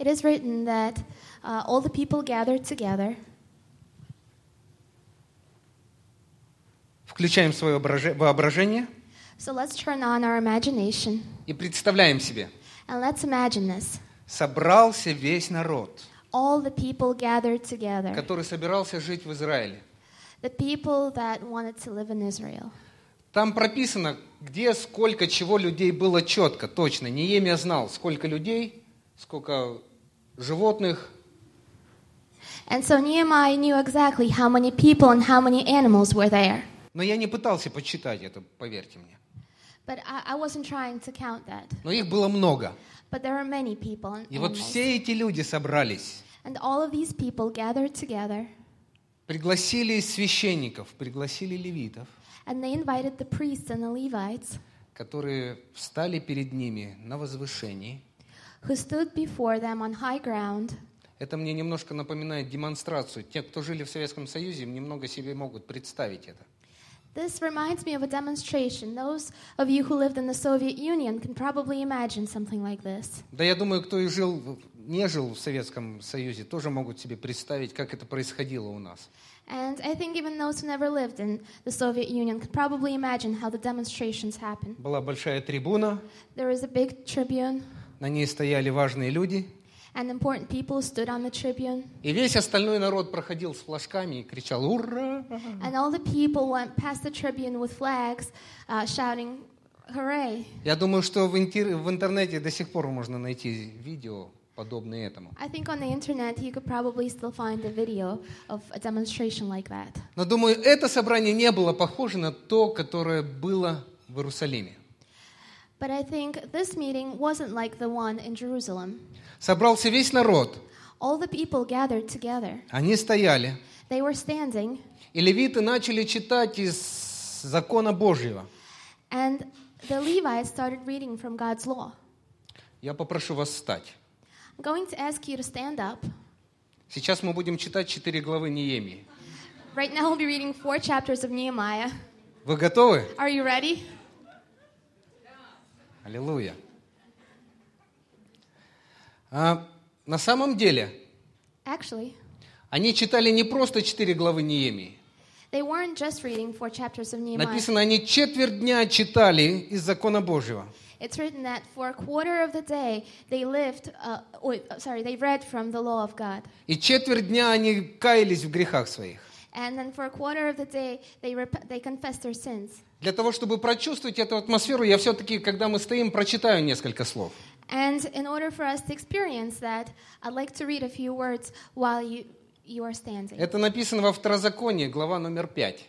It is written that uh, all the people gathered together. Включаем свое воображе- воображение So let's turn on our imagination и представляем себе. and let's imagine this. Собрался весь народ, All the people gathered together. который собирался жить в Израиле. The people that wanted to live in Israel. Там прописано, где, сколько, чего людей было четко, точно. Неемия знал, сколько людей, сколько животных, And so Nehemiah knew exactly how many people and how many animals were there. но я не пытался подсчитать это, поверьте мне. But I, I wasn't trying to count that. Но их было много. But there are many people and И вот animals. все эти люди собрались, And all of these people gathered together пригласили священников, пригласили левитов, and they invited the priests and the Levites которые встали перед ними на возвышении. Who stood before them on high ground. Это мне немножко напоминает демонстрацию. Те, кто жили в Советском Союзе, немного себе могут представить это. This reminds me of a demonstration. Those of you who lived in the Soviet Union can probably imagine something like this. Да я думаю, кто и жил, не жил в Советском Союзе, тоже могут себе представить, как это происходило у нас. And I think even those who never lived in the Soviet Union can probably imagine how the demonstrations happen. Была большая трибуна, There was a big tribune, на ней стояли важные люди, and important people stood on the tribune, и весь остальной народ проходил с флажками и кричал «Ура!». and all the people went past the tribune with flags, uh, shouting, "Hooray!" Я думаю, что в, интер- в интернете до сих пор можно найти видео, подобные этому. I think on the internet you could probably still find a video of a demonstration like that. Но думаю, это собрание не было похоже на то, которое было в Иерусалиме. But I think this meeting wasn't like the one in Jerusalem. Собрался весь народ, All the people gathered together. они стояли, They were standing, и левиты начали читать из закона Божьего. and the Levites started reading from God's law. Я попрошу вас встать. I'm going to ask you to stand up. Сейчас мы будем читать четыре главы Неемии. Right now, we'll be reading four chapters of Nehemiah. Вы готовы? Are you ready? Аллилуйя. А, на самом деле, Actually, они читали не просто четыре главы Неемии. they weren't just reading four chapters of Nehemiah. Написано, они четверть дня читали из закона Божьего. It's written that for a quarter of the day they lived, uh, sorry, they read from the law of God. И четверть дня они каялись в грехах своих. And then for a quarter of the day they, rep- they confessed their sins. Для того, чтобы прочувствовать эту атмосферу, я все-таки, когда мы стоим, прочитаю несколько слов. And in order for us to experience that, I'd like to read a few words while you, you are standing. Это написано во Второзаконии, глава номер 5.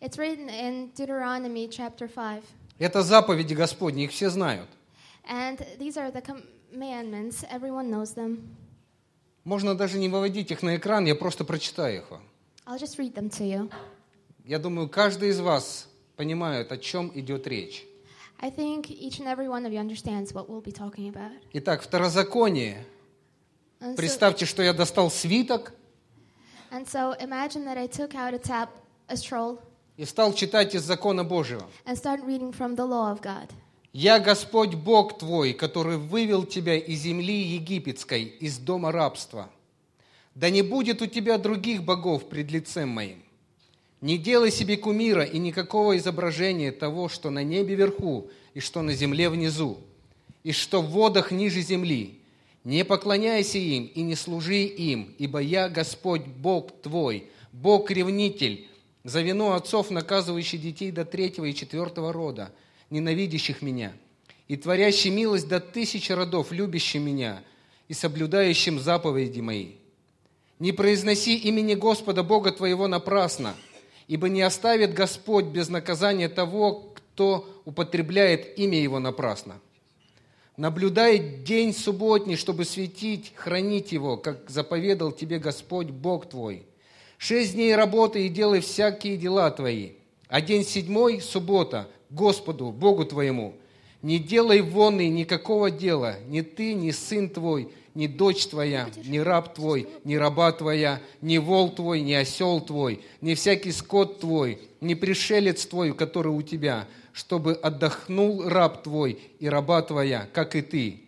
It's written in Deuteronomy chapter 5. Это заповеди Господни, их все знают. And these are the commandments, everyone knows them. Можно даже не выводить их на экран, я просто прочитаю их вам. I'll just read them to you. Я думаю, каждый из вас понимает, о чем идет речь. I think each and every one of you understands what we'll be talking about. Итак, Второзаконие. And so, Представьте, что я достал свиток and so imagine that I took out a tab, a scroll, и стал читать из закона Божьего. and started reading from the law of God. «Я Господь Бог твой, который вывел тебя из земли египетской, из дома рабства. Да не будет у тебя других богов пред лицем моим. Не делай себе кумира и никакого изображения того, что на небе вверху и что на земле внизу, и что в водах ниже земли. Не поклоняйся им и не служи им, ибо я Господь Бог твой, Бог-ревнитель, за вину отцов, наказывающий детей до третьего и четвертого рода, ненавидящих меня, и творящий милость до тысячи родов, любящим меня и соблюдающим заповеди мои. Не произноси имени Господа Бога твоего напрасно, ибо не оставит Господь без наказания того, кто употребляет имя Его напрасно. Наблюдай день субботний, чтобы светить, хранить его, как заповедал тебе Господь Бог твой. Шесть дней работай и делай всякие дела твои, а день седьмой – суббота, Господу, Богу твоему. Не делай вонный никакого дела, ни ты, ни сын твой, ни дочь твоя, ни раб твой, ни раба твоя, ни вол твой, ни осел твой, ни всякий скот твой, ни пришелец твой, который у тебя, чтобы отдохнул раб твой и раба твоя, как и ты.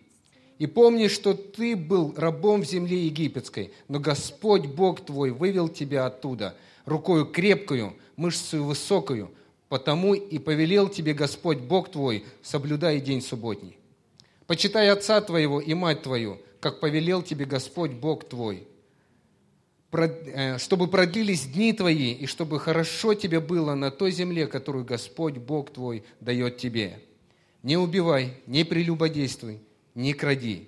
И помни, что ты был рабом в земле египетской, но Господь Бог твой вывел тебя оттуда рукою крепкую, мышцею высокую, потому и повелел тебе Господь Бог твой, соблюдай день субботний. Почитай отца твоего и мать твою, как повелел тебе Господь Бог твой, э, чтобы продлились дни твои, и чтобы хорошо тебе было на той земле, которую Господь Бог твой дает тебе. Не убивай, не прелюбодействуй, не кради,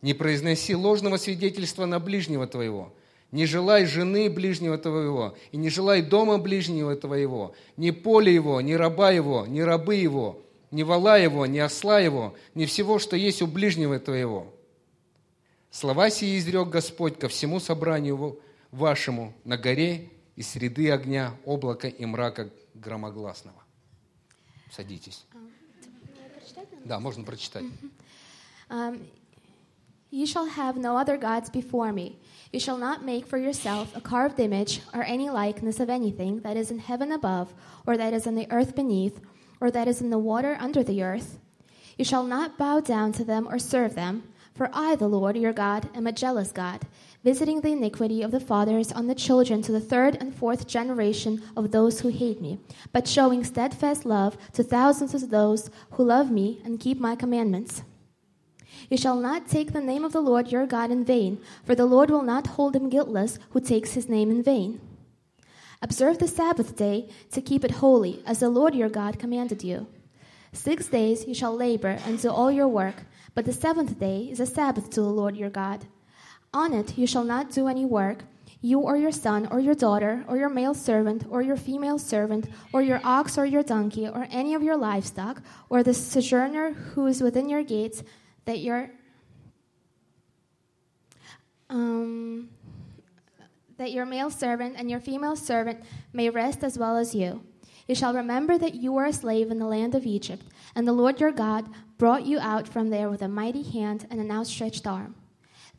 не произноси ложного свидетельства на ближнего твоего, не желай жены ближнего твоего, и не желай дома ближнего твоего, ни поля его, ни раба его, ни рабы его, ни вола его, ни осла его, ни всего, что есть у ближнего твоего. Слова сии изрек Господь ко всему собранию вашему на горе из среды огня, облака и мрака громогласного. Садитесь. Да, можно прочитать. Um, you shall have no other gods before me. You shall not make for yourself a carved image or any likeness of anything that is in heaven above, or that is on the earth beneath, or that is in the water under the earth. You shall not bow down to them or serve them, for I, the Lord your God, am a jealous God, visiting the iniquity of the fathers on the children to the third and fourth generation of those who hate me, but showing steadfast love to thousands of those who love me and keep my commandments. You shall not take the name of the Lord your God in vain, for the Lord will not hold him guiltless who takes his name in vain. Observe the Sabbath day to keep it holy, as the Lord your God commanded you. Six days you shall labor and do all your work, but the seventh day is a Sabbath to the Lord your God. On it you shall not do any work, you or your son or your daughter, or your male servant or your female servant, or your ox or your donkey, or any of your livestock, or the sojourner who is within your gates, that your um, that your male servant and your female servant may rest as well as you. You shall remember that you were a slave in the land of Egypt, and the Lord your God brought you out from there with a mighty hand and an outstretched arm.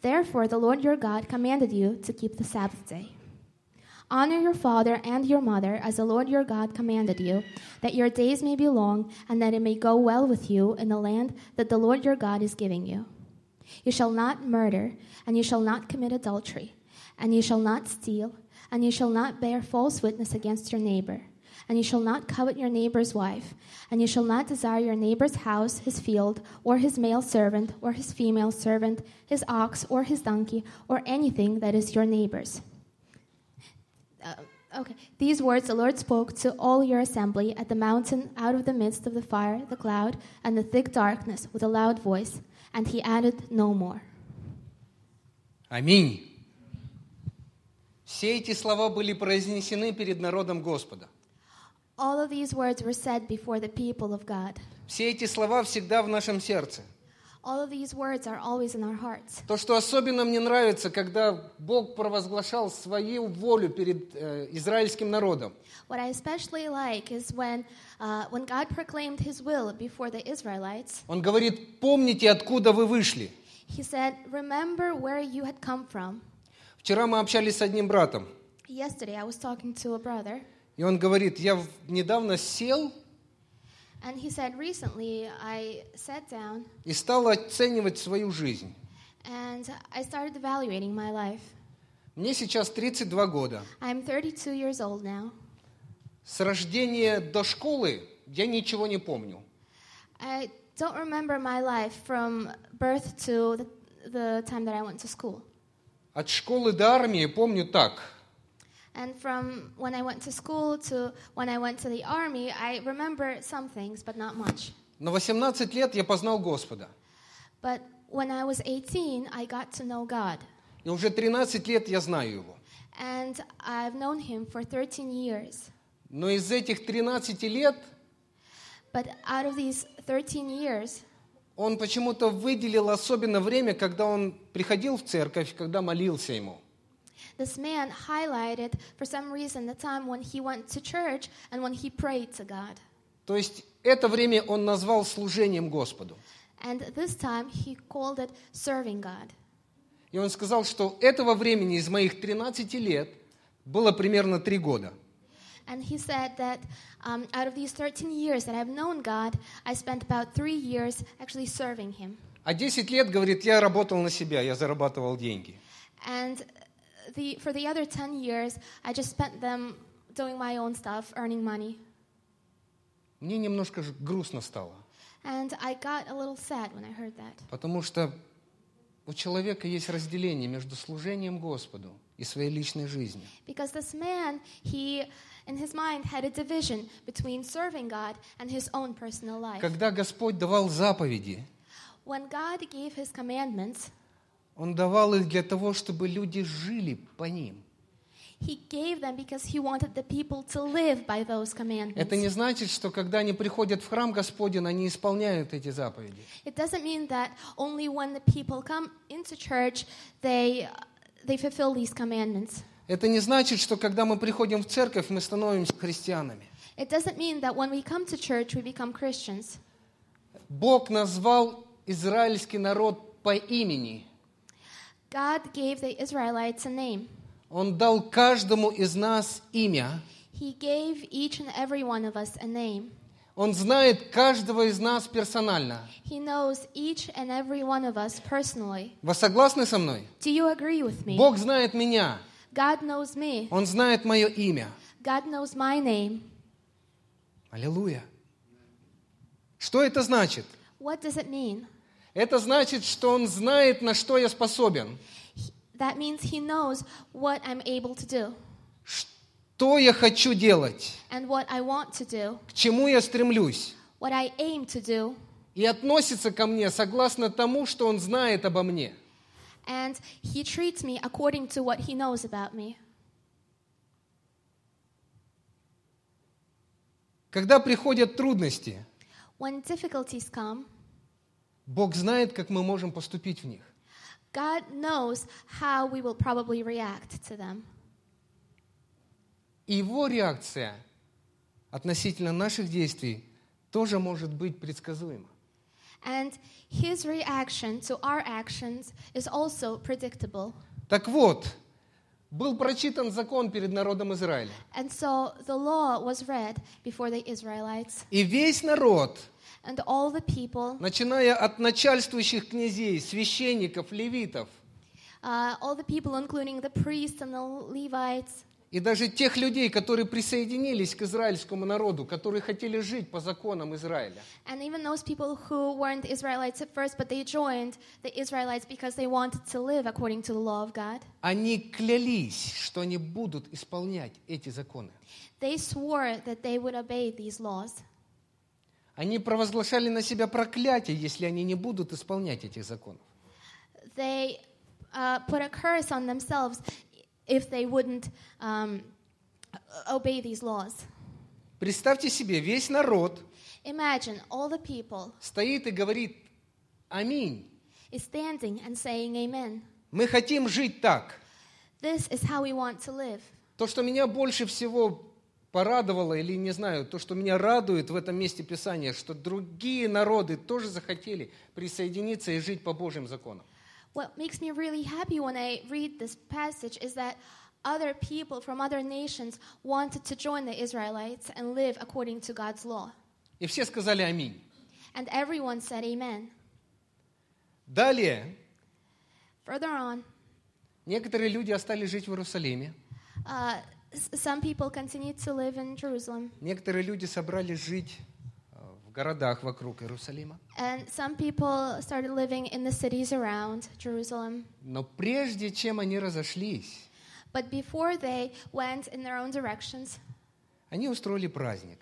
Therefore, the Lord your God commanded you to keep the Sabbath day. Honor your father and your mother as the Lord your God commanded you, that your days may be long and that it may go well with you in the land that the Lord your God is giving you. You shall not murder, and you shall not commit adultery, and you shall not steal, and you shall not bear false witness against your neighbor, and you shall not covet your neighbor's wife, and you shall not desire your neighbor's house, his field, or his male servant, or his female servant, his ox, or his donkey, or anything that is your neighbor's. Uh, okay. These words the Lord spoke to all your assembly at the mountain out of the midst of the fire, the cloud, and the thick darkness with a loud voice, and he added no more. Аминь. Все эти слова были произнесены перед народом Господа. All of these words were said before the people of God. Все эти слова всегда в нашем сердце. All of these words are always in our hearts. То, что особенно мне нравится, когда Бог провозглашал свою волю перед э, израильским народом. What I especially like is when, uh, when God proclaimed his will before the Israelites, Он говорит, помните, откуда вы вышли. he said, Remember where you had come from. Вчера мы общались с одним братом, Yesterday I was talking to a brother, и он говорит, я недавно сел and he said, Recently I sat down и стал оценивать свою жизнь. and I started evaluating my life. Мне сейчас 32 года. I'm 32 years old now. С рождения до школы я ничего не помню. I don't remember my life from birth to the, the time that I went to school. От школы до армии помню так. And from when I went to school to when I went to the army, I remember some things, but not much. На 18 лет я познал Господа. But when I was 18, I got to know God. И уже 13 лет я знаю Его. And I've known Him for 13 years. Но из этих 13 лет But out of these 13 years, Он почему-то выделил особенно время, когда Он приходил в церковь, когда молился Ему. this man highlighted, for some reason, the time when he went to church and when he prayed to God. То есть это время Он назвал служением Господу. And this time, he called it serving God. И Он сказал, что этого времени из моих 13 лет было примерно 3 года. And he said that um, out of these 13 years that I've known God, I spent about three years actually serving Him. А 10 лет, говорит, я работал на себя, я зарабатывал деньги. And the, for the other 10 years, I just spent them doing my own stuff, earning money. Мне немножко ж- грустно стало, And I got a little sad when I heard that. потому что у человека есть разделение между служением Господу и своей личной жизнью. Because this man, he, in his mind, had a division between serving God and his own personal life. Когда Господь давал заповеди, When God gave his commandments, Он давал их для того, чтобы люди жили по ним. he gave them because he wanted the people to live by those commandments. Это не значит, что когда они приходят в храм Господень, они исполняют эти заповеди. It doesn't mean that only when the people come into church they they fulfill these commandments. Это не значит, что когда мы приходим в церковь, мы становимся христианами. It doesn't mean that when we come to church we become Christians. Бог назвал израильский народ по имени. God gave the Israelites a name. Он дал каждому из нас имя. He gave each and every one of us a name. Он знает каждого из нас персонально. He knows each and every one of us personally. Вы согласны со мной? Do you agree with me? Бог знает меня. God knows me. Он знает мое имя. God knows my name. Аллилуйя. Что это значит? What does it mean? Это значит, что Он знает, на что я способен. That means He knows what I'm able to do Что я хочу делать. and what I want to do, К чему я стремлюсь. what I aim to do, И относится ко мне согласно тому, что Он знает обо мне. and He treats me according to what He knows about me. Когда приходят трудности, When difficulties come, Бог знает, как мы можем поступить в них. God knows how we will probably react to them. И Его реакция относительно наших действий тоже может быть предсказуема. And His reaction to our actions is also predictable. Так вот, был прочитан закон перед народом Израиля. And so the law was read before the Israelites, И весь народ, and all the people, начиная от начальствующих князей, священников, левитов, uh, all the people, including the priests and the Levites, и даже тех людей, которые присоединились к израильскому народу, которые хотели жить по законам Израиля, and even those people who weren't Israelites at first, but they joined the Israelites because they wanted to live according to the law of God, они клялись, что они будут исполнять эти законы. they swore that they would obey these laws. Они провозглашали на себя проклятие, если они не будут исполнять этих законов. They uh, put a curse on themselves if they wouldn't um, obey these laws. Представьте себе, весь народ Imagine all the people стоит и говорит «Аминь». is standing and saying amen. Мы хотим жить так. This is how we want to live. То, что меня больше всего порадовало, или не знаю, то, что меня радует в этом месте Писания, что другие народы тоже захотели присоединиться и жить по Божьим законам. What makes me really happy when I read this passage is that other people from other nations wanted to join the Israelites and live according to God's law. И все сказали «Аминь». And everyone said amen. Далее, Further on, некоторые люди остались жить в Иерусалиме, uh, some people continued to live in Jerusalem, некоторые люди собрались жить э, в городах вокруг Иерусалима. and some people started living in the cities around Jerusalem. Но прежде чем они разошлись, But before they went in their own directions, они устроили праздник.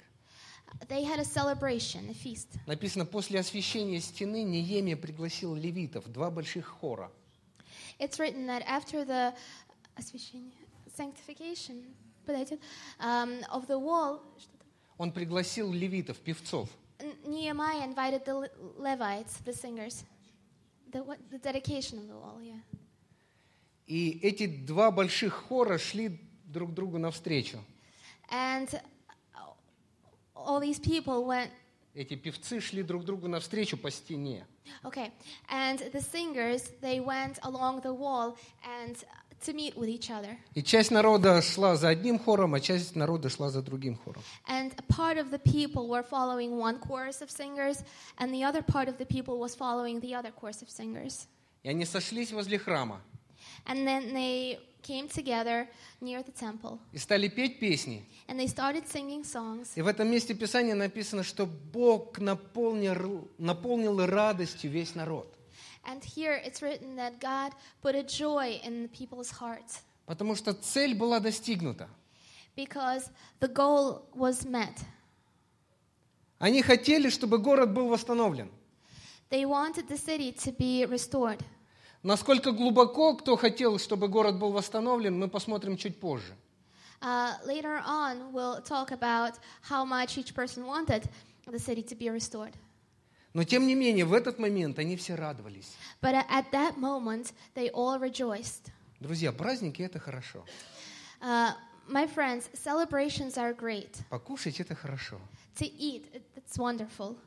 they had a celebration, a feast. Написано, после освящения стены Неемия пригласил левитов, два больших хора. It's written that after the освящение, sanctification подойдет, um, of the wall, что-то, Он пригласил левитов, певцов. N- Nehemiah invited the Le- Levites, the singers, the, what, the dedication of the wall, yeah. И эти два больших хора шли друг другу навстречу. And uh, all these people went эти певцы шли друг другу навстречу по стене. Okay, and the singers they went along the wall and to meet with each other. И часть народа шла за одним хором, а часть народа шла за другим хором. And a part of the people were following one chorus of singers, and the other part of the people was following the other chorus of singers. И они сошлись возле храма And then they came together near the temple, и стали петь песни. and they started singing songs. И в этом месте Писания написано, что Бог наполнил, наполнил радостью весь народ. And here it's written that God put a joy in the people's hearts Потому что цель была достигнута. because the goal was met. Они хотели, чтобы город был восстановлен. They wanted the city to be restored. Насколько глубоко кто хотел, чтобы город был восстановлен, мы посмотрим чуть позже. Uh, later on, we'll talk about how much each person wanted the city to be restored. Но тем не менее, в этот момент они все радовались. But at that moment, they all rejoiced. Друзья, праздники – это хорошо. Uh, my friends, celebrations are great. Покушать – это хорошо. To eat, it- it's wonderful.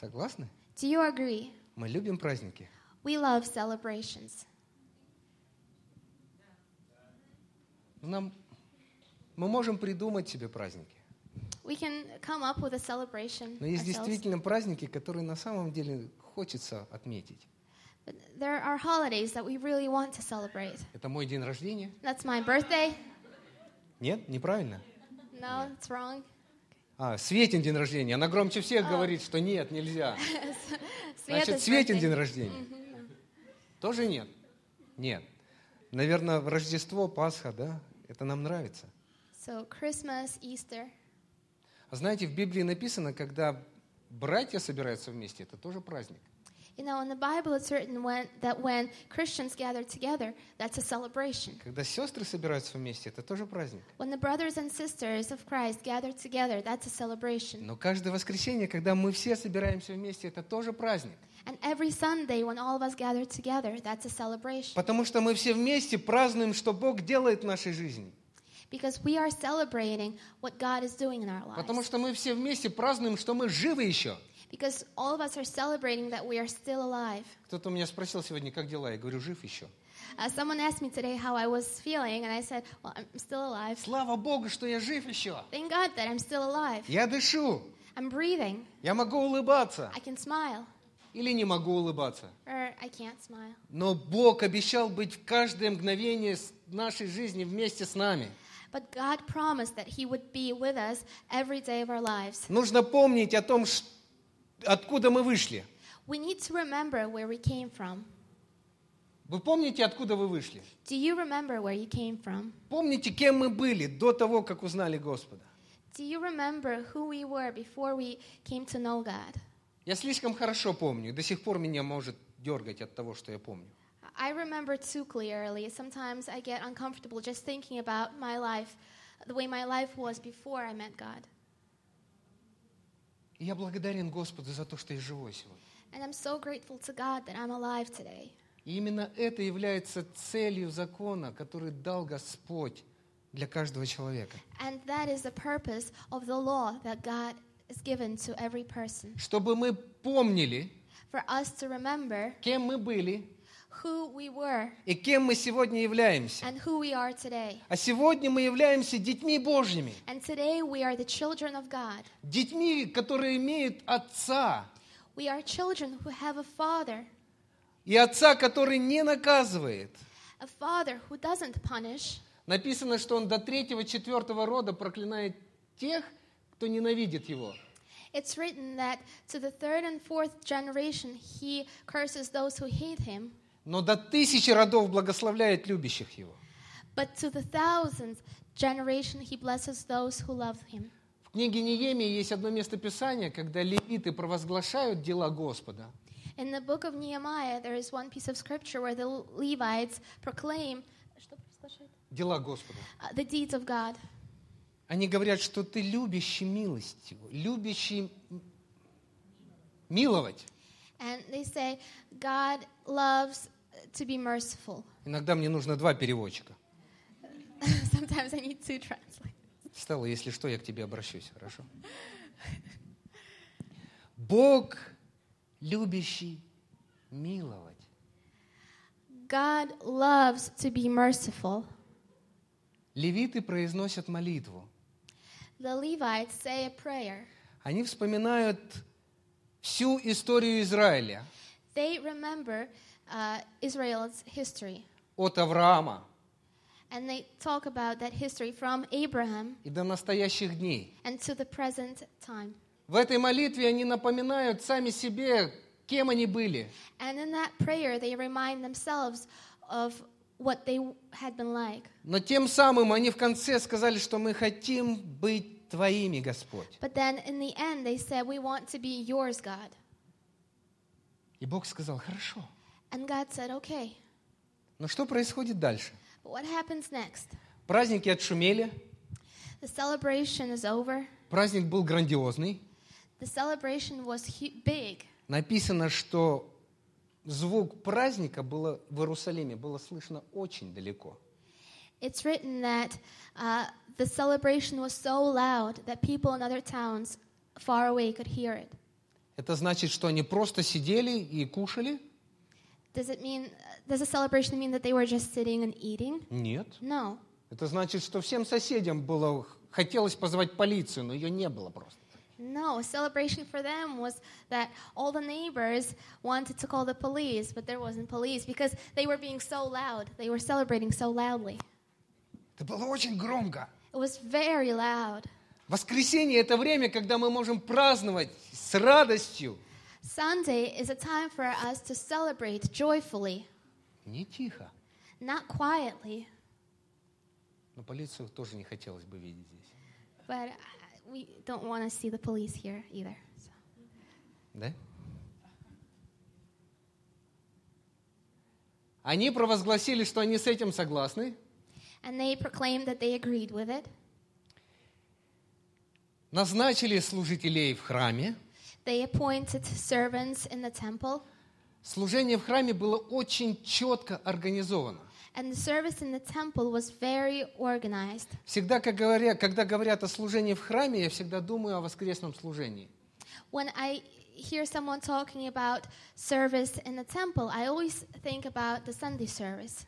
Согласны? Do you agree? Мы любим праздники. We love celebrations. Нам, мы можем придумать себе праздники. We can come up with a celebration Но есть действительно праздники, которые на самом деле хочется отметить. But there are holidays that we really want to celebrate. Это мой день рождения? That's my birthday. Нет, неправильно. No, it's wrong. А, Светин день рождения. Она громче всех говорит, что нет, нельзя. Значит, Светин день рождения. Тоже нет? Нет. Наверное, Рождество, Пасха, да? Это нам нравится. So Christmas, Easter. А знаете, в Библии написано, когда братья собираются вместе, это тоже праздник. You know, in the Bible, it's written when, that when Christians gather together, that's a celebration. Когда сестры собираются вместе, это тоже праздник. When the brothers and sisters of Christ gather together, that's a celebration. Но каждое воскресенье, когда мы все собираемся вместе, это тоже праздник. And every Sunday, when all of us gather together, that's a celebration. Потому что мы все вместе празднуем, что Бог делает в нашей жизни. Because we are celebrating what God is doing in our Потому lives. что мы все вместе празднуем, что мы живы еще. Because all of us are celebrating that we are still alive. Кто-то меня спросил сегодня, как дела? Я говорю, жив еще. Uh, someone asked me today how I was feeling, and I said, Well, I'm still alive. Слава Богу, что я жив еще. Thank God that I'm still alive. Я дышу. I'm breathing. Я могу улыбаться. I can smile, Или не могу улыбаться. or I can't smile. Но Бог обещал быть в каждое мгновение нашей жизни вместе с нами. But God promised that He would be with us every day of our lives. Нужно помнить о том, откуда мы вышли. We need to remember where we came from. Вы помните, откуда вы вышли? Do you remember where you came from? Помните, кем мы были до того, как узнали Господа? Do you remember who we were before we came to know God? Я слишком хорошо помню, и до сих пор меня может дергать от того, что я помню. I remember too clearly. Sometimes I get uncomfortable just thinking about my life, the way my life was before I met God. И я благодарен Господу за то, что я живой сегодня. And I'm so grateful to God that I'm alive today. И именно это является целью закона, который дал Господь для каждого человека. And that is the purpose of the law that God has given to every person. Чтобы мы помнили, For us to remember кем мы были who we were и кем мы сегодня являемся. and who we are today. А сегодня мы являемся детьми Божьими, And today we are the children of God. детьми, которые имеют Отца, We are children who have a father, и Отца, который не наказывает. a father who doesn't punish. Написано, что Он до третьего, четвертого рода проклинает тех, кто ненавидит Его. It's written that to the third and fourth generation he curses those who hate him, но до тысячи родов благословляет любящих Его. but to the thousandth generation he blesses those who love him. В книге Неемии есть одно место Писания, когда левиты провозглашают дела Господа. In the book of Nehemiah, there is one piece of scripture where the Levites proclaim? Дела Господа. Uh, the deeds of God. Они говорят, что ты любящий милость любящий миловать. And they say, God loves to be merciful. Иногда мне нужно два переводчика. Sometimes I need to translate. Стелла, если что, я к тебе обращусь, хорошо? Бог любящий миловать. God loves to be merciful. Левиты произносят молитву. The Levites say a prayer. Они вспоминают всю историю Израиля They remember uh, Israel's history. от Авраама And they talk about that history from Abraham и до настоящих дней. and to the present time. В этой молитве они напоминают сами себе, кем они были. And in that prayer, they remind themselves of what they had been like. Но тем самым они в конце сказали, что мы хотим быть Твоими, Господь. But then in the end, they said, We want to be yours, God. И Бог сказал, хорошо. And God said, Okay. Но что происходит дальше? But what happens next? Праздники отшумели, The celebration is over. праздник был грандиозный. The celebration was big. Написано, что звук праздника было в Иерусалиме было слышно очень далеко. It's written that uh, the celebration was so loud that people in other towns far away could hear it. Это значит, что они просто сидели и кушали? Does it mean, does the celebration mean that they were just sitting and eating? Нет. No. Это значит, что всем соседям было хотелось позвать полицию, но ее не было просто. No, a celebration for them was that all the neighbors wanted to call the police, but there wasn't police because they were being so loud. They were celebrating so loudly. Это было очень громко. It was very loud. Воскресенье – это время, когда мы можем праздновать с радостью. Sunday is a time for us to celebrate joyfully, Не тихо. not quietly, Но полицию тоже не хотелось бы видеть здесь. but uh, we don't want to see the police here either. so. Да? Они провозгласили, что они с этим согласны. And they proclaimed that they agreed with it. Назначили служителей в храме. They appointed servants in the temple, Служение в храме было очень четко организовано. and the service in the temple was very organized. Всегда, как говоря, когда говорят о служении в храме, я всегда думаю о воскресном служении. When I hear someone talking about service in the temple, I always think about the Sunday service.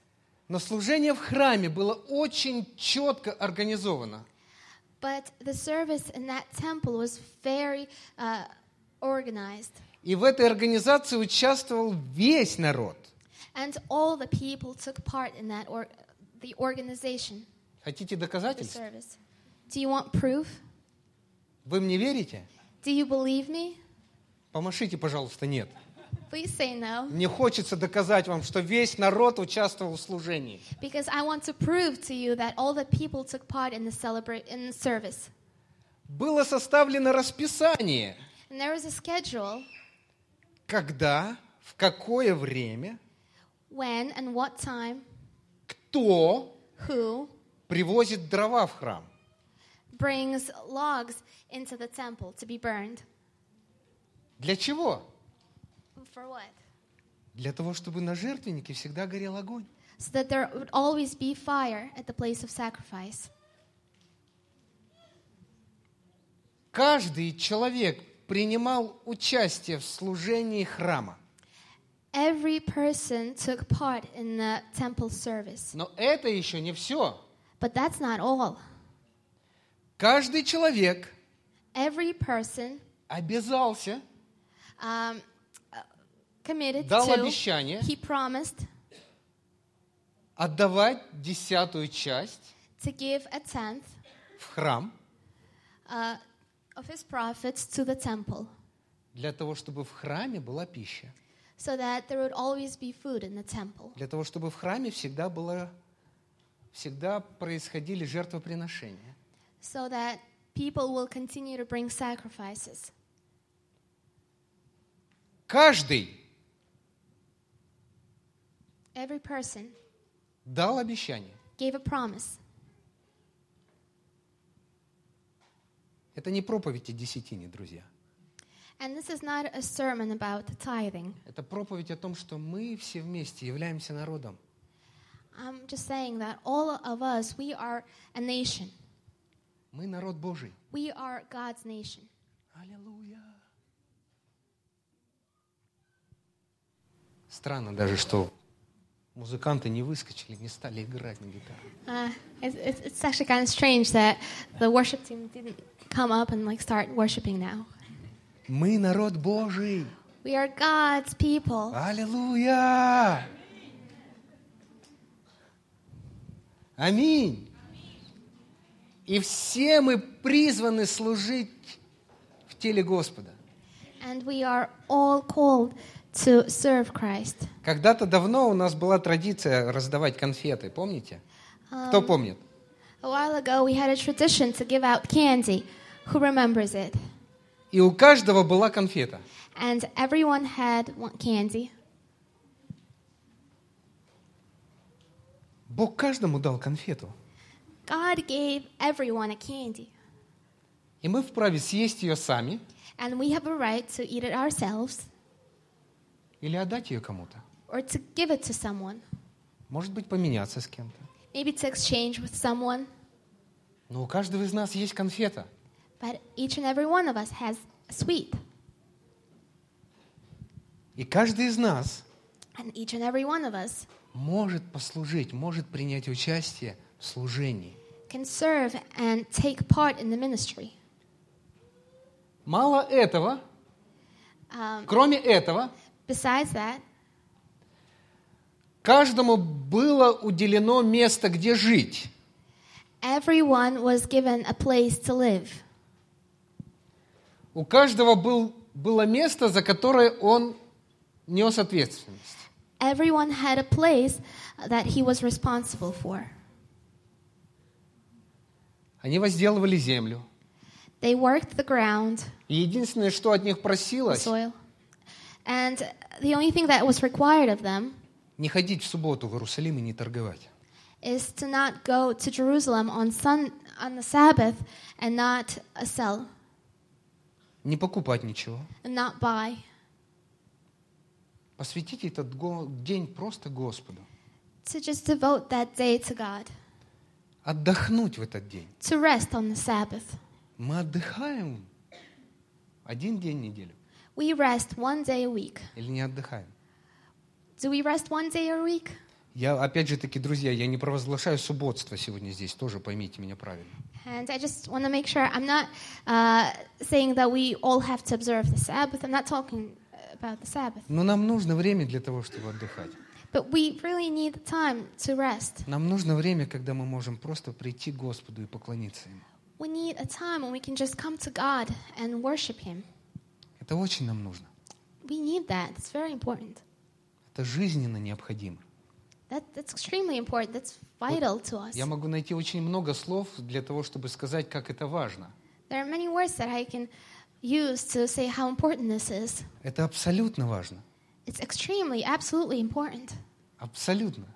Но служение в храме было очень четко организовано. But the service in that temple was very uh, organized. И в этой организации участвовал весь народ. And all the people took part in that or the organization, Хотите the доказательств? service. Do you want proof? Вы мне верите? Do you believe me? Помашите, пожалуйста, нет. Please say no, Мне хочется доказать вам, что весь народ участвовал в служении. because I want to prove to you that all the people took part in the celebrate in the service. Было составлено расписание, And there was a schedule когда, в какое время, when and what time, кто who привозит дрова в храм. brings logs into the temple to be burned. Для чего? For what? Для того, чтобы на жертвеннике всегда горел огонь. So that there would always be fire at the place of sacrifice. Каждый человек принимал участие в служении храма. Every person took part in the temple service. Но это еще не все. But that's not all. Каждый человек Every person обязался, um, uh, committed дал to, обещание he promised отдавать десятую часть to give a tenth в храм uh, of his profits to the temple для того, чтобы в храме была пища. so that there would always be food in the temple. Для того, чтобы в храме всегда было, всегда происходили жертвоприношения. So that people will continue to bring sacrifices. Каждый Every person дал обещание. gave a promise. Это не проповедь о десятине, друзья. And this is not a sermon about tithing. Это проповедь о том, что мы все вместе являемся народом. I'm just saying that all of us, we are a nation. Мы народ Божий. We are God's nation. Аллилуйя. Странно даже, что музыканты не выскочили, не стали играть на гитаре. Uh, it's actually kind of strange that the worship team didn't come up and like start worshiping now. Мы народ Божий. We are God's people. Аллилуйя! Аминь. И все мы призваны служить в теле Господа. And we are all called to serve Christ. Когда-то давно у нас была традиция раздавать конфеты, помните? Кто помнит? A while ago, we had a tradition to give out candy. Who remembers it? И у каждого была конфета. And everyone had one candy. Бог каждому дал конфету. God gave everyone a candy. И мы вправе съесть ее сами And we have a right to eat it ourselves Или отдать ее кому-то. or to give it to someone. Может быть, поменяться с кем-то. Maybe to exchange with someone. Но у каждого из нас есть конфета. But each and every one of us has a sweet. И каждый из нас And each and every one of us может послужить, может принять участие в служении. can serve and take part in the ministry. Мало этого, Um, кроме этого, besides that, каждому было уделено место, где жить. everyone was given a place to live. У каждого был, было место, за которое он нес ответственность. Everyone had a place that he was responsible for. Они возделывали землю. They worked the ground, И единственное, что от них просилось, soil. And the only thing that was required of them не ходить в субботу в Иерусалим и не торговать. is to not go to Jerusalem on, sun, on the Sabbath and not uh, sell, Не покупать ничего. and not buy. Посвятите этот го- день просто Господу. To just devote that day to God, Отдохнуть в этот день. to rest on the Sabbath. Мы отдыхаем один день в неделю. We rest one day a week. Или не отдыхаем? Do we rest one day a week? Я, опять же таки, друзья, я не провозглашаю субботство сегодня здесь, тоже поймите меня правильно. And I just want to make sure I'm not uh, saying that we all have to observe the Sabbath. I'm not talking about the Sabbath. Но нам нужно время для того, чтобы отдыхать. But we really need time to rest. Нам нужно время, когда мы можем просто прийти к Господу и поклониться Ему. We need a time when we can just come to God and worship Him. Это очень нам нужно. We need that. It's very important. Это жизненно необходимо. That, that's extremely important. That's vital to us. Я могу найти очень много слов для того, чтобы сказать, как это важно. There are many words that I can use to say how important this is. Это абсолютно важно. It's extremely, absolutely important. Абсолютно.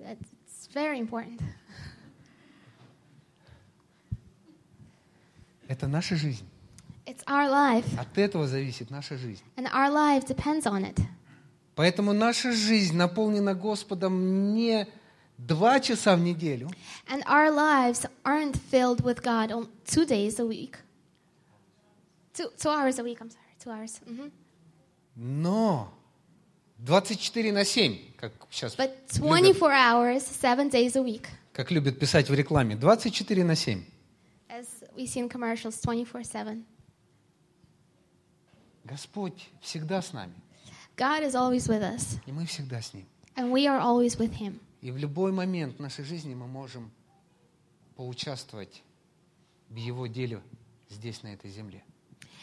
It's very important. Это наша жизнь. It's our life, От этого зависит наша жизнь. and our life depends on it. Поэтому наша жизнь наполнена Господом не два часа в неделю, And our lives aren't filled with God on two days a week. Two, two hours a week, I'm sorry, two hours. hmm но 24 на 7, как сейчас But любят, 24 hours, seven days a week. как любят писать в рекламе. 24 на 7. As we see in commercials, 24 7. Господь всегда с нами, God is always with us, и мы всегда с Ним. and we are always with Him. И в любой момент нашей жизни мы можем поучаствовать в Его деле здесь, на этой земле.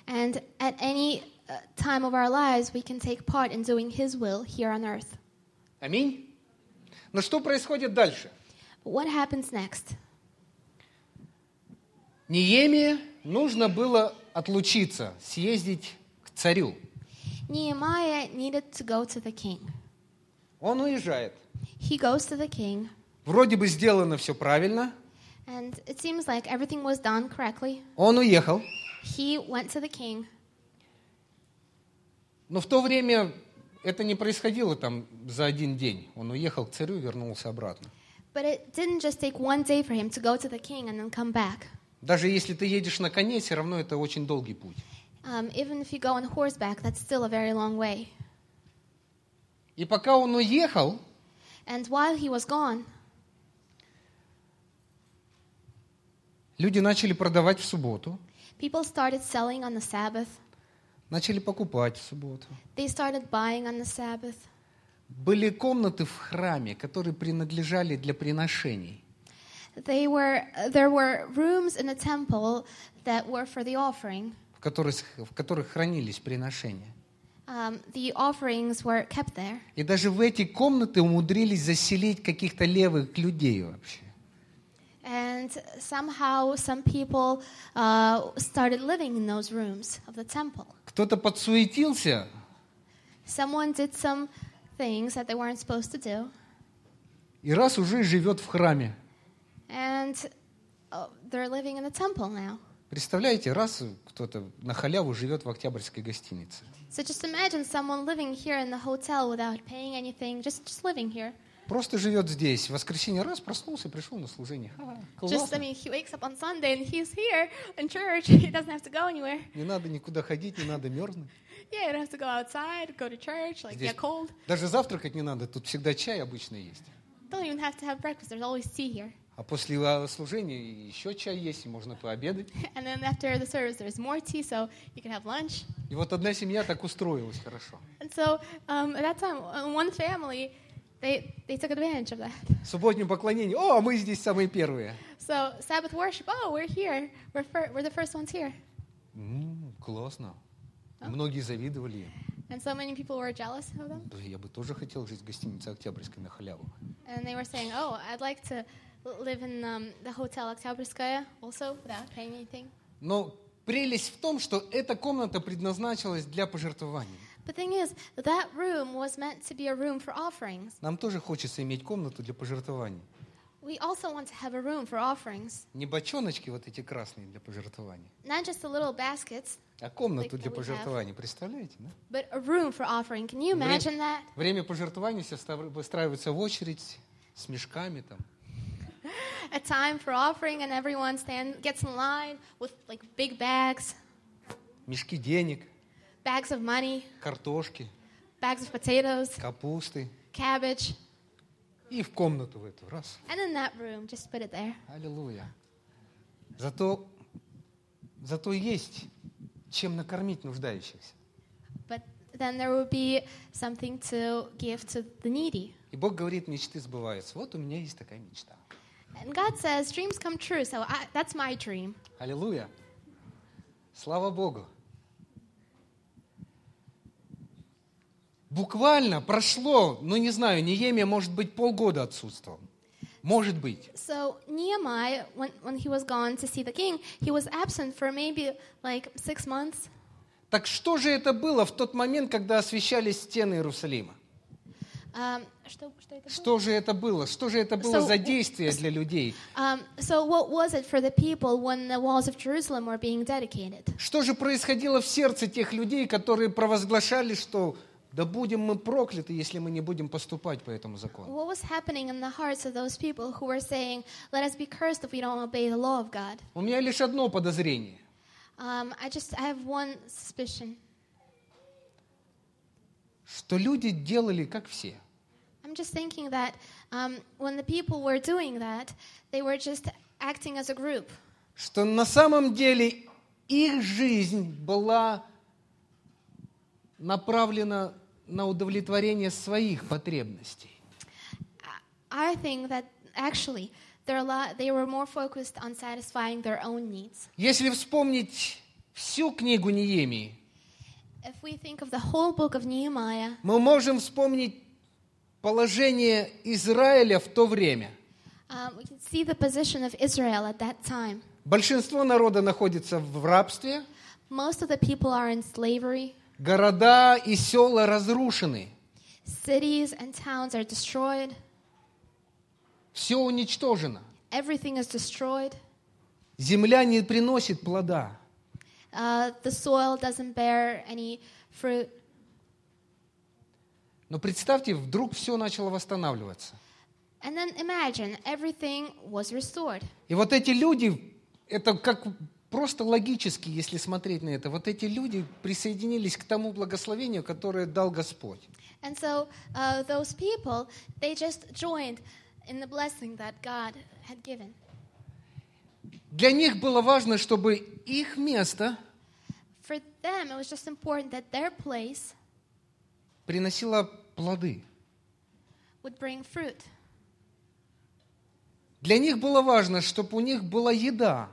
And at any uh, time of our lives, we can take part in doing His will here on earth. Аминь. Но что происходит дальше? What happens next? Неемии нужно было отлучиться, съездить царю. Nehemiah needed to go to the king. Он уезжает. He goes to the king, Вроде бы сделано все правильно. and it seems like everything was done correctly. Он уехал. He went to the king, Но в то время это не происходило там за один день. Он уехал к царю и вернулся обратно. but it didn't just take one day for him to go to the king and then come back. Даже если ты едешь на коне, все равно это очень долгий путь. Um, even if you go on horseback, that's still a very long way. И пока он уехал, And while he was gone, люди начали продавать в субботу, people started selling on the Sabbath. начали покупать в субботу. They started buying on the Sabbath. Были комнаты в храме, которые принадлежали для приношений. They were, there were rooms in the temple that were for the offering. Которых, в которых хранились приношения. Um, the offerings were kept there. И даже в эти комнаты умудрились заселить каких-то левых людей вообще. And somehow some people uh, started living in those rooms of the temple. Кто-то подсуетился, Someone did some things that they weren't supposed to do, и раз уже живет в храме. and uh, they're living in the temple now. Представляете, раз кто-то на халяву живет в Октябрьской гостинице. So just imagine someone living here in the hotel without paying anything, just, just living here. Просто живет здесь. В воскресенье раз проснулся, пришел на служение. Ха, Just, I классно. mean, he wakes up on Sunday and he's here in church. He doesn't have to go anywhere. Не надо никуда ходить, не надо мерзнуть. Yeah, you don't have to go outside, go to church, like Здесь get cold. даже завтракать не надо, тут всегда чай обычно есть. Don't even have to have breakfast. There's always tea here. А после а, служения еще чай есть, и можно пообедать. And then after the service, there's more tea, so you can have lunch. И вот одна семья так устроилась хорошо. And so um, at that time, uh, one family, they, they took advantage of that. Субботнее поклонение. О, мы здесь самые первые. So Sabbath worship, oh, we're here. We're, fir- we're the first ones here. М, классно. Многие завидовали им. And so many people were jealous of them. Да, Я бы тоже хотел жить в гостинице Октябрьской на халяву. And they were saying, oh, I'd like to live in um, the Hotel Oktyabrskaya also without paying anything. Но прелесть в том, что эта комната предназначалась для пожертвований. But thing is, that room was meant to be a room for offerings. Нам тоже хочется иметь комнату для пожертвований. We also want to have a room for offerings, Не бочоночки вот эти красные для пожертвований, not just the little baskets, а комнату Like для пожертвований. Представляете, да? but a room for offering. Can you imagine that? Время пожертвований все выстраиваются в очередь с мешками там. A time for offering, and everyone stand gets in line with like big bags, Мешки денег, bags of money, картошки, bags of potatoes, капусты. cabbage, И в комнату в эту. Раз. and in that room, just put it there. Аллилуйя. Зато, зато есть чем накормить нуждающихся. But then there will be something to give to the needy. И Бог говорит, мечты сбываются. Вот у меня есть такая мечта. And God says, dreams come true, so I, that's my dream. Аллилуйя. Слава Богу. Буквально прошло, ну не знаю, Неемия, может быть, полгода отсутствовал. Может быть. So Nehemiah, when, when he was gone to see the king, he was absent for maybe like six months. Так что же это было в тот момент, когда освещались стены Иерусалима? Um, что, что? Что же это было? Что же это было So- за действие для людей? Um, so dedicated? Что же происходило в сердце тех людей, которые провозглашали, что да будем мы прокляты, если мы не будем поступать по этому закону? What was happening in the hearts of those people who were saying, "Let us be cursed if we don't obey the law of God"? У меня лишь одно подозрение. Um, I just I have one suspicion. Что люди делали как все. I'm just thinking that um, when the people were doing that, they were just acting as a group. Что на самом деле их жизнь была направлена на удовлетворение своих потребностей. I think that actually they were more focused on satisfying their own needs. Если вспомнить всю книгу Неемии, Nehemiah, мы можем вспомнить положение Израиля в то время. um, time. Большинство народа находится в рабстве, Most of the people are in slavery. города и села разрушены, Cities and towns are destroyed. все уничтожено. Everything is destroyed. Земля не приносит плода. Uh, the soil doesn't bear any fruit. Но представьте, вдруг все начало восстанавливаться. And then imagine everything was restored. И вот эти люди, это как просто логически, если смотреть на это, вот эти люди присоединились к тому благословению, которое дал Господь. And so uh, those people, they just joined in the blessing that God had given. Для них было важно, чтобы их место them, it was just important that their place приносило плоды. would bring fruit. Для них было важно, чтобы у них была еда.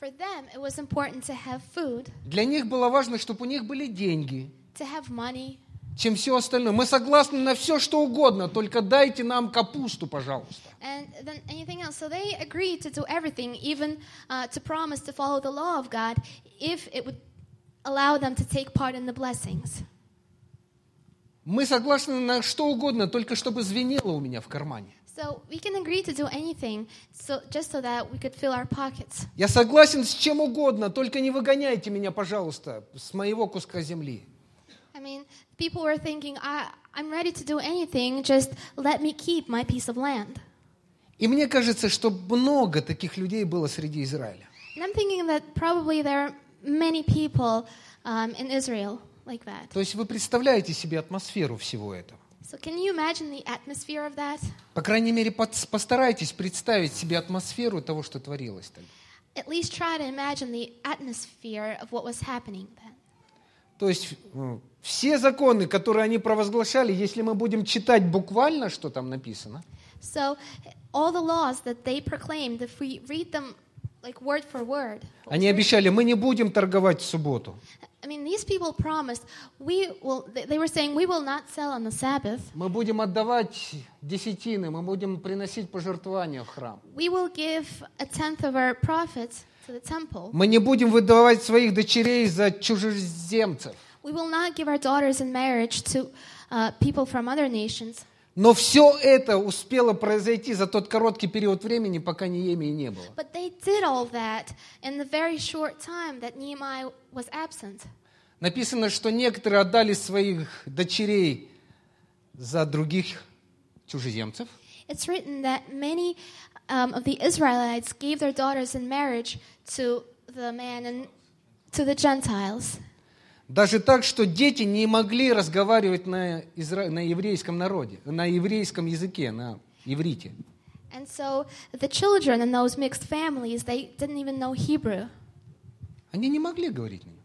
For them, it was important to have food, Для них было важно, чтобы у них были деньги, to have money, чем все остальное. Мы согласны на все, что угодно, только дайте нам капусту, пожалуйста. and then anything else. So they agreed to do everything, even uh, to promise to follow the law of God, if it would allow them to take part in the blessings. Мы согласны на что угодно, только чтобы звенело у меня в кармане. So we can agree to do anything, so just so that we could fill our pockets. Я согласен с чем угодно, только не выгоняйте меня, пожалуйста, с моего куска земли. I mean, people were thinking, I, I'm ready to do anything, just let me keep my piece of land. И мне кажется, что много таких людей было среди Израиля. And I'm thinking that probably there are many people um, in Israel like that. То есть вы представляете себе атмосферу всего этого. So can you imagine the atmosphere of that? По крайней мере, постарайтесь представить себе атмосферу того, что творилось тогда. At least try to imagine the atmosphere of what was happening then. То есть э, все законы, которые они провозглашали, если мы будем читать буквально, что там написано, So all the laws that they proclaimed, if we read them like word for word, они обещали, мы не будем торговать в субботу, I mean, these people promised we will. They they were saying we will not sell on the Sabbath. мы будем отдавать десятины, мы будем приносить пожертвования в храм. We will give a tenth of our profits to the temple. Мы не будем выдавать своих дочерей за чужеземцев. We will not give our daughters in marriage to uh, people from other nations. Но все это успело произойти за тот короткий период времени, пока Неемии не было. But they did all that in the very short time that Nehemiah was absent. Написано, что некоторые отдали своих дочерей за других чужеземцев. It's written that many um, of the Israelites gave their daughters in marriage to the man and to the Gentiles. Даже так, что дети не могли разговаривать на, изра... на еврейском народе, на еврейском языке, на иврите. And so the children in those mixed families, they didn't even know Hebrew. Они не могли говорить на нем.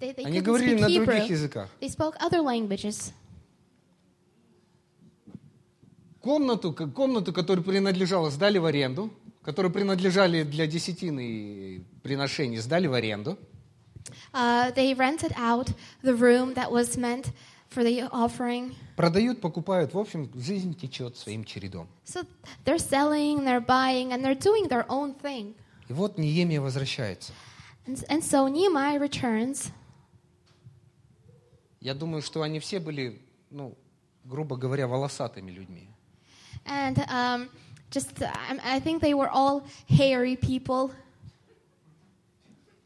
They, they Они говорили на Hebrew. других языках. They spoke other languages. Комнату, комнату, которая принадлежала, сдали в аренду, которые принадлежали для десятины и приношений, сдали в аренду. Uh, they rented out the room that was meant for the offering. Продают, покупают. В общем, жизнь течет своим чередом. So they're selling, they're buying, and they're doing their own thing. И вот Неемия возвращается. And, and so Nehemiah returns. Я думаю, что они все были, ну, грубо говоря, волосатыми людьми. And um, just, I, I think they were all hairy people.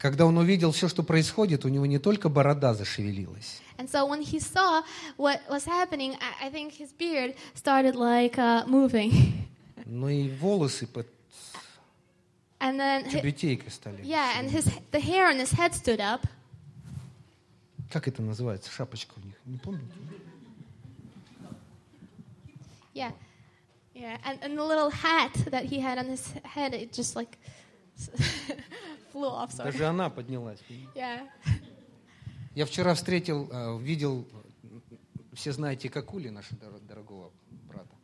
Когда он увидел все, что происходит, у него не только борода зашевелилась, And so when he saw what was happening, I, I think his beard started like uh, moving. но и волосы под And then, hi- тюбетейкой стали. yeah, and his, the hair on his head stood up. Как это называется? Шапочка у них. Не помните? Yeah, yeah, and, and the little hat that he had on his head, it just like flew off. Sorry. Даже она поднялась. Yeah. Я вчера встретил, э, видел, все знаете Какули, нашего дор- дорогого брата,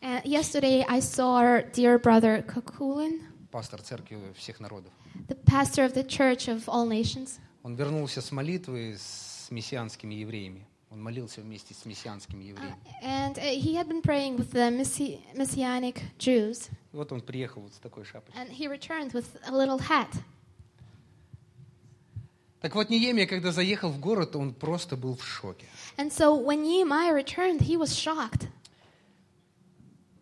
And yesterday I saw our dear brother Kakulin, пастор церкви всех народов. the pastor of the Church of All Nations. Он вернулся с молитвы с мессианскими евреями. Он молился вместе с мессианскими евреями. and uh, he had been praying with the Messi- Messianic Jews. Вот он приехал вот с такой шапочкой. And he returned with a little hat. Так вот, Неемия, когда заехал в город, он просто был в шоке. And so when Nehemiah returned, he was shocked.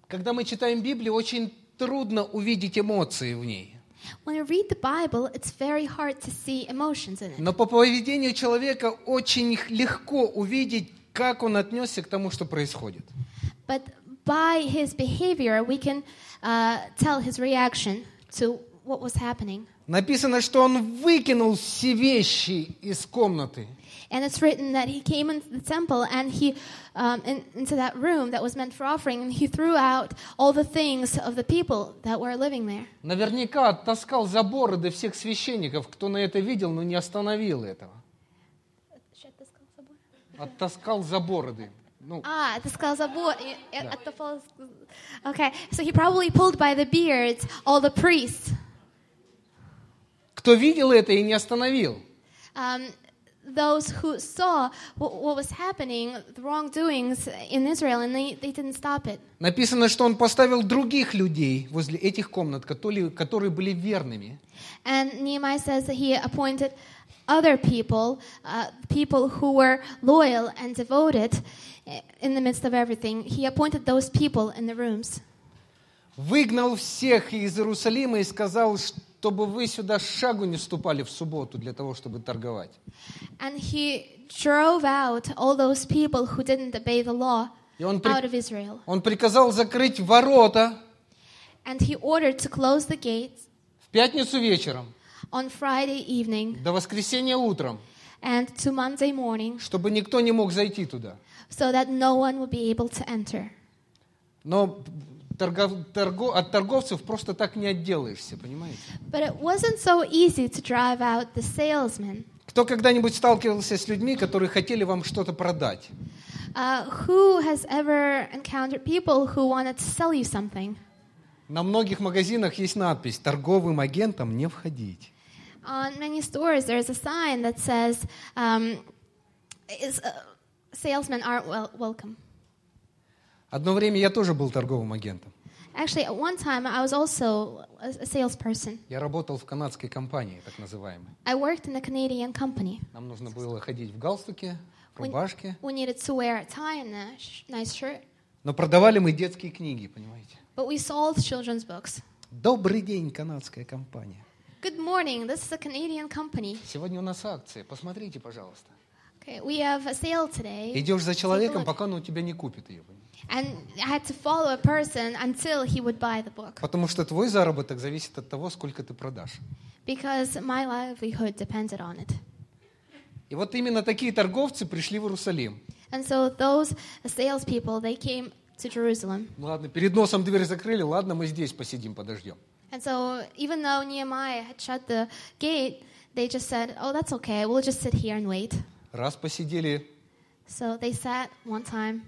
Когда мы читаем Библию, очень трудно увидеть эмоции в ней. When you read the Bible, it's very hard to see emotions in it. Но по поведению человека очень легко увидеть, как он отнесся к тому, что происходит. But by his behavior, we can uh, tell his reaction to what was happening. Написано, что он выкинул все вещи из комнаты. And it's written that he came into the temple and he, um, in, into that room that was meant for offering, and he threw out all the things of the people that were living there. Наверняка оттаскал за бороды всех священников, кто на это видел, но не остановил этого. Оттаскал за бороды. Ну, Ah, the skulls of wood. At the falls. Okay, so he probably pulled by the beards all the priests. кто видел это и не остановил? Um, those who saw what, what was happening, the wrongdoings in Israel, and they, they didn't stop it. Написано, что он поставил других людей возле этих комнат, которые, которые были верными. And Nehemiah says that he appointed other people, uh, people who were loyal and devoted eh, in the midst of everything. He appointed those people in the rooms. Выгнал всех из Иерусалима и сказал, чтобы вы сюда шагу не ступали в субботу для того, чтобы торговать. And he drove out all those people who didn't obey the law И он, при- out of Israel. он приказал закрыть ворота And he ordered to close the gates в пятницу вечером on Friday evening до воскресенья утром, and to Monday morning чтобы никто не мог зайти туда. so that no one would be able to enter. Но торгов- торго- от торговцев просто так не отделаешься, понимаете? But it wasn't so easy to drive out the salesmen. Кто когда-нибудь сталкивался с людьми, которые хотели вам что-то продать? Uh, who has ever encountered people who wanted to sell you something? На многих магазинах есть надпись «Торговым агентам не входить». On many stores, there's a sign that says, um, is, uh, salesmen aren't wel- welcome. Одно время я тоже был торговым агентом. Actually, at one time, I was also a, salesperson. Я работал в канадской компании, так называемой. I worked in a Canadian company. Нам нужно было ходить в галстуке, в рубашке. We needed to wear a tie and a nice shirt. Но продавали мы детские книги, понимаете? But we sold children's books. Добрый день, канадская компания. Good morning, this is a Canadian company. Сегодня у нас акция, посмотрите, пожалуйста. Okay, we have a sale today. Идешь за человеком, пока он у тебя не купит ее. понимаете? And I had to follow a person until he would buy the book Потому что твой заработок зависит от того, сколько ты продашь. because my livelihood depended on it. И вот именно такие торговцы пришли в Иерусалим. And so those salespeople, they came to Jerusalem. Ну ладно, перед носом дверь закрыли, ладно, мы здесь посидим, подождем. And so even though Nehemiah had shut the gate, they just said, oh, that's okay, we'll just sit here and wait. Раз посидели, So they sat one time.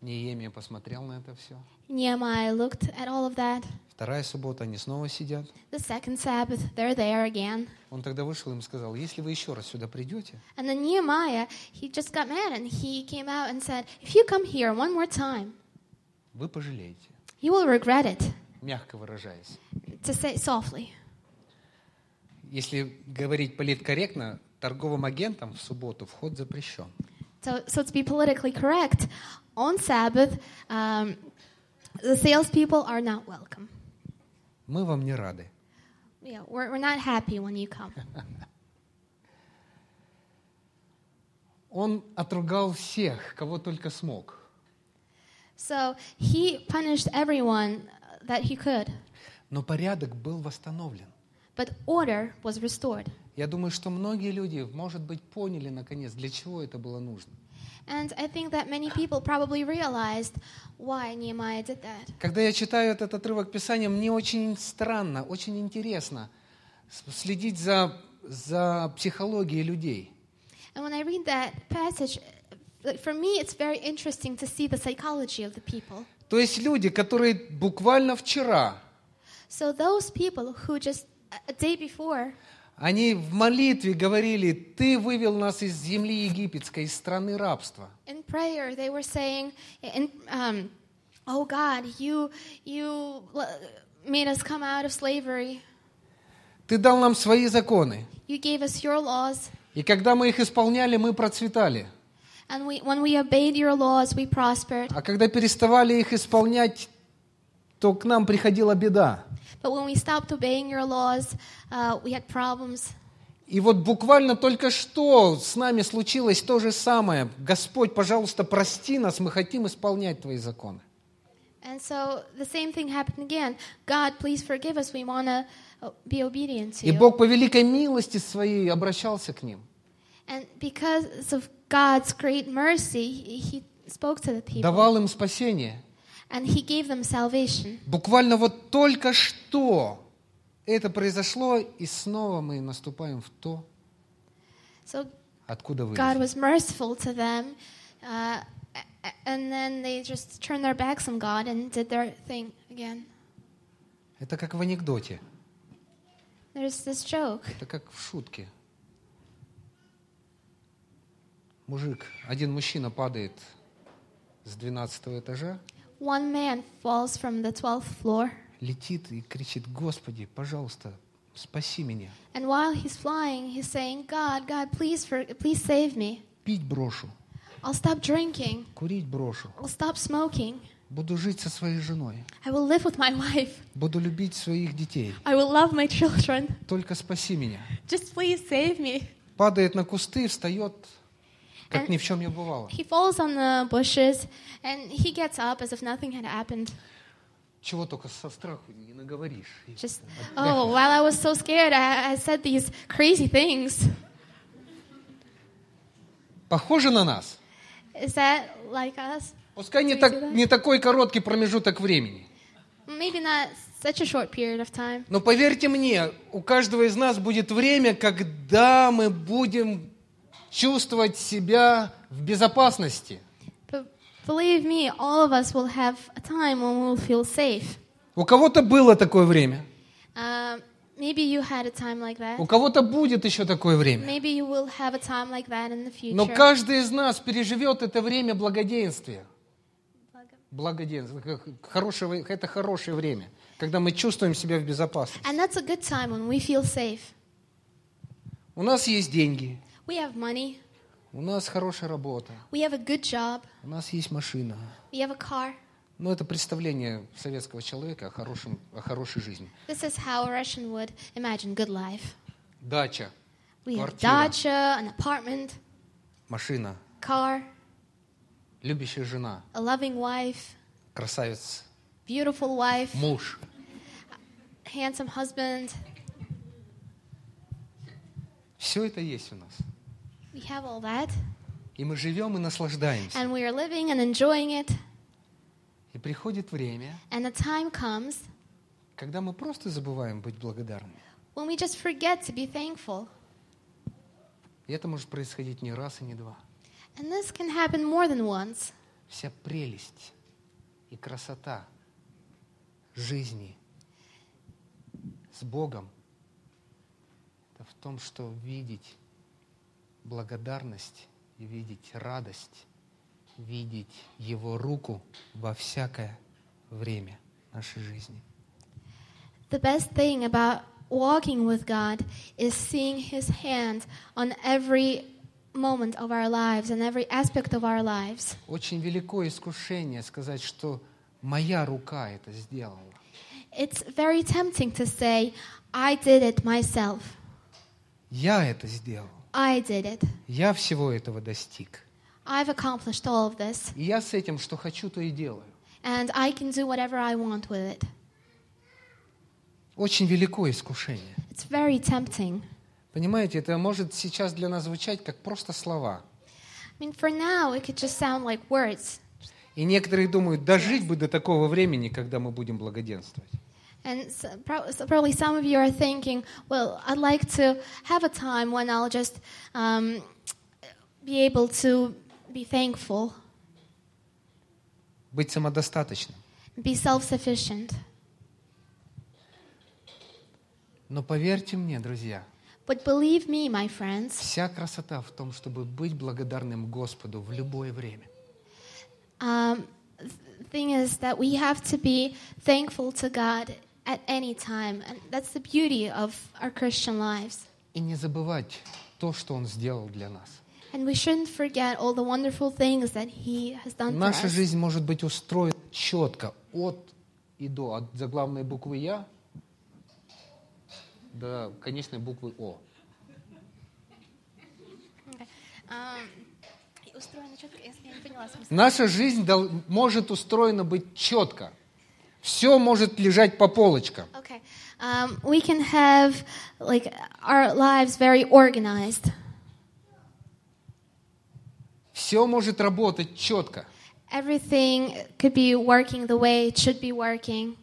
Неемия посмотрел на это все. Nehemiah looked at all of that. Вторая суббота, они снова сидят. The second Sabbath, they're there again. Он тогда вышел и им сказал, если вы еще раз сюда придете, And then Nehemiah, he just got mad and he came out and said, if you come here one more time, вы пожалеете, you will regret it, мягко выражаясь. to say softly. Если говорить политкорректно, торговым агентам в субботу вход запрещен. So, so to be politically correct, on Sabbath, um, the salespeople are not welcome. Мы вам не рады. Yeah, we're, we're not happy when you come. Он отругал всех, кого только смог. So he punished everyone that he could, Но порядок был восстановлен. but order was restored. Я думаю, что многие люди, может быть, поняли наконец, для чего это было нужно. And I think that many people probably realized why Nehemiah did that. Когда я читаю этот отрывок Писания, мне очень странно, очень интересно следить за, за психологией людей. And when I read that passage, for me, it's very interesting to see the psychology of the people. То есть люди, которые буквально вчера, So those people who just a day before они в молитве говорили, ты вывел нас из земли египетской, из страны рабства. in prayer they were saying, in, um, "Oh God, you you l- made us come out of slavery. Ты дал нам свои законы. You gave us your laws, И когда мы их исполняли, мы процветали. and we, when we obeyed your laws, we prospered. А когда переставали их исполнять, то к нам приходила беда. But when we stopped obeying your laws, uh, we had problems." И вот буквально только что с нами случилось то же самое. Господь, пожалуйста, прости нас, мы хотим исполнять Твои законы. And so the same thing happened again. God, please forgive us. We want to be obedient to И. Бог по великой милости своей обращался к ним. And because of God's great mercy, he, he spoke to the people Давал им спасение. And he gave them salvation. Буквально вот только что это произошло, и снова мы наступаем в то, So откуда вы. God was merciful to them. Uh, and then they just turned their backs on God and did their thing again. Это как в анекдоте, There's this joke. это как в шутке. Мужик, один мужчина падает с 12 этажа, One man falls from the 12th floor, летит и кричит, Господи, пожалуйста, спаси меня. and while he's flying, he's saying, God, God, please, for, please save me. Пить брошу, I'll stop drinking. курить брошу. I'll stop smoking. Буду жить со своей женой. I will live with my wife. Буду любить своих детей. I will love my children. Только спаси меня. Just please save me. Падает на кусты, встает, как ни в чем не бывало. He falls on the bushes and he gets up as if nothing had happened. Чего только со страху не наговоришь. Just, oh, while I was so scared, I, I said these crazy things. Похоже на нас. Is that like us? Пускай не, так, не такой короткий промежуток времени. Maybe not such a short period of time. Но поверьте мне, у каждого из нас будет время, когда мы будем чувствовать себя в безопасности. Believe me, all of us will have a time when we'll feel safe. У кого-то было такое время, Um, maybe you had a time like that. у кого-то будет еще такое время. Maybe you will have a time like that in the Но future. каждый из нас переживет это время благоденствия. Благоденствие. как Хорошее, это хорошее время, когда мы чувствуем себя в безопасности. And that's a good time when we feel safe. У нас есть деньги, We have money. у нас хорошая работа, We have a good job. у нас есть машина. We have a car. Но это представление советского человека о, хорошем, о хорошей жизни. This is how a Russian would imagine good life. Дача, We have Квартира. dacha, an apartment, машина, car, любящая жена, a loving wife, красавец, beautiful wife, муж. handsome husband. Все это есть у нас. We have all that. И мы живем и наслаждаемся. And we are living and enjoying it. И приходит время, And the time comes когда мы просто забываем быть благодарными. when we just forget to be thankful. И это может происходить не раз и не два. And this can happen more than once. Вся прелесть и красота жизни с Богом это в том, что видеть благодарность и видеть радость, видеть Его руку во всякое время нашей жизни. The best thing about walking with God is seeing His hand on every moment of our lives and every aspect of our lives. Очень великое искушение сказать, что моя рука это сделала. It's very tempting to say, I did it myself. Я это сделал. I did it. Я всего этого достиг. I've accomplished all of this. И я с этим, что хочу, то и делаю. And I can do whatever I want with it. Очень великое искушение. It's very tempting. Понимаете, это может сейчас для нас звучать как просто слова. I mean, for now, it could just sound like words. И некоторые думают, дожить бы до такого времени, когда мы будем благоденствовать. And so, pro- so probably some of you are thinking, well, I'd like to have a time when I'll just um, be able to be thankful, Быть самодостаточным. be self sufficient. Но поверьте мне, друзья, But believe me, my friends, вся красота в том, чтобы быть благодарным Господу в любое время. um, the thing is that we have to be thankful to God at any time. And that's the beauty of our Christian lives. И не забывать то, что Он сделал для нас. And we shouldn't forget all the wonderful things that He has done for Наша us. жизнь может быть устроена четко от и до, от заглавной буквы Я до конечной буквы О. Um, устроено четко? Я я не поняла смысл. Наша жизнь может устроена быть четко. Все может лежать по полочкам. Okay. Um, we can have like our lives very organized. Все может работать четко. Everything could be working the way it should be working.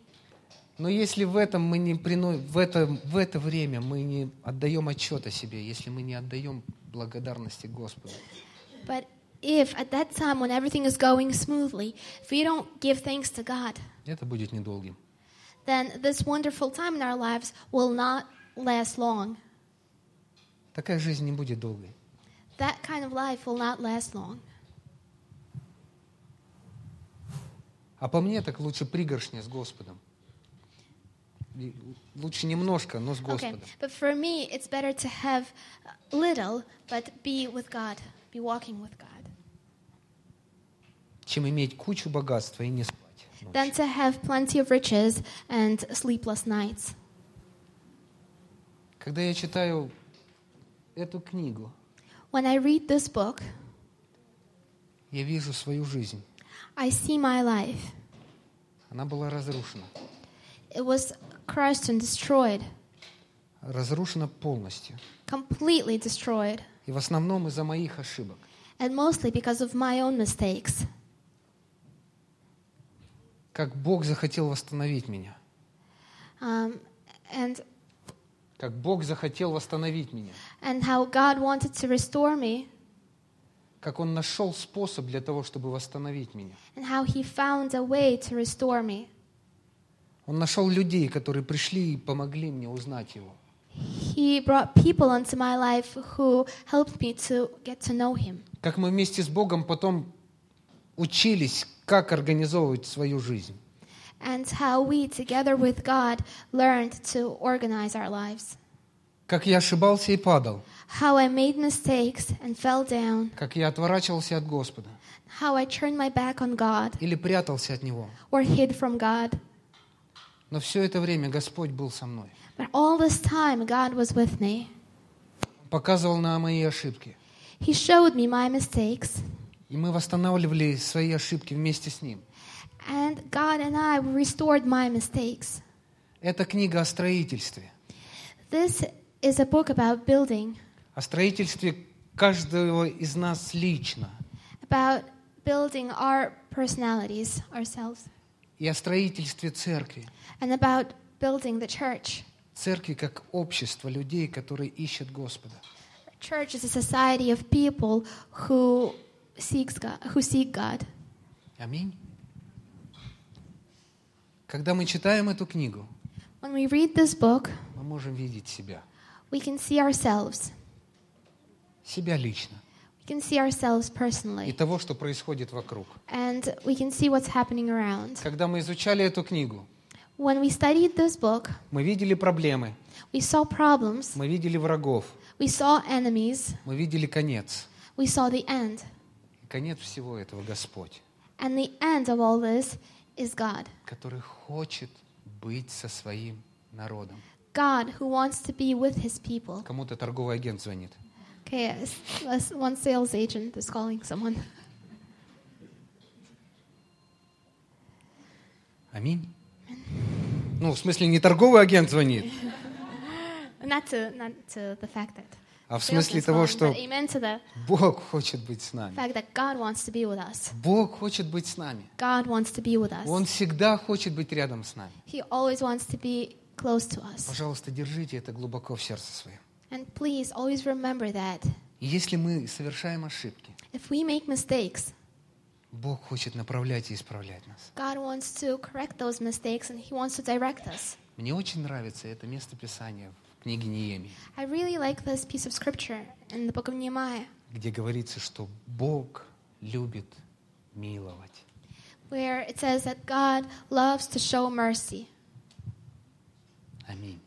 Но если в этом мы не прино... в, это, в это время мы не отдаем отчет о себе, если мы не отдаем благодарности Господу, But if at that time when everything is going smoothly, if we don't give thanks to God, это будет недолгим. then this wonderful time in our lives will not last long. Такая жизнь не будет долгой. That kind of life will not last long. А по мне так лучше пригоршня с Господом. И Лучше немножко, но с Okay, Господом. but for me, it's better to have little, but be with God, be walking with God, Чем иметь кучу богатства и не спать. than to have plenty of riches and sleepless nights. Когда я читаю эту книгу, When I read this book, я вижу свою жизнь. I see my life. Она была разрушена. It was crushed and destroyed, Разрушена полностью. completely destroyed, И в основном из-за моих ошибок. and mostly because of my own mistakes. Как Бог захотел восстановить меня. Um, and, Как Бог захотел восстановить меня. and how God wanted to restore me, Как Он нашел способ для того, чтобы восстановить меня. and how He found a way to restore me. Он нашел людей, которые пришли и помогли мне узнать Его. He brought people into my life who helped me to get to know Him. Как мы вместе с Богом потом учились, как организовывать свою жизнь. And how we, together with God, learned to organize our lives. Как я ошибался и падал. How I made mistakes and fell down. Как я отворачивался от Господа. How I turned my back on God Или прятался от Него. or hid from God. Но все это время Господь был со мной. But all this time, God was with me. Показывал на мои ошибки. He showed me my mistakes. И мы восстанавливали свои ошибки вместе с Ним. And God and I restored my mistakes. Это книга о строительстве. This is a book about building, О строительстве каждого из нас лично. about building our personalities, ourselves, И о строительстве церкви. and about building the church. Церкви как общество людей, которые ищут Господа. Church is a society of people who seeks God, who seek God. Аминь. Когда мы читаем эту книгу, When we read this book, мы можем видеть себя. we can see ourselves. Себя лично. We can see ourselves И personally, того, что происходит вокруг. and we can see what's happening around. Когда мы изучали эту книгу, When we studied this book, мы видели проблемы, we saw problems, мы видели врагов, we saw enemies, мы видели конец. we saw the end. И конец всего этого Господь, And the end of all this is God. который хочет быть со своим народом. God who wants to be with his people. Кому-то торговый агент звонит. Okay, one sales agent is calling someone. Аминь. Ну, в смысле, не торговый агент звонит, Not to, not to the fact that. А в смысле того, что Бог хочет быть с нами. Бог хочет быть с нами. Он всегда хочет быть рядом с нами. Пожалуйста, держите это глубоко в сердце своем. And please always remember that И если мы совершаем ошибки, if we make mistakes, Бог хочет направлять и исправлять нас. God wants to correct those mistakes and He wants to direct us. Мне очень нравится это место Писания в книге Неемии. I really like this piece of scripture in the book of Nehemiah, где говорится, что Бог любит миловать. where it says that God loves to show mercy. Аминь.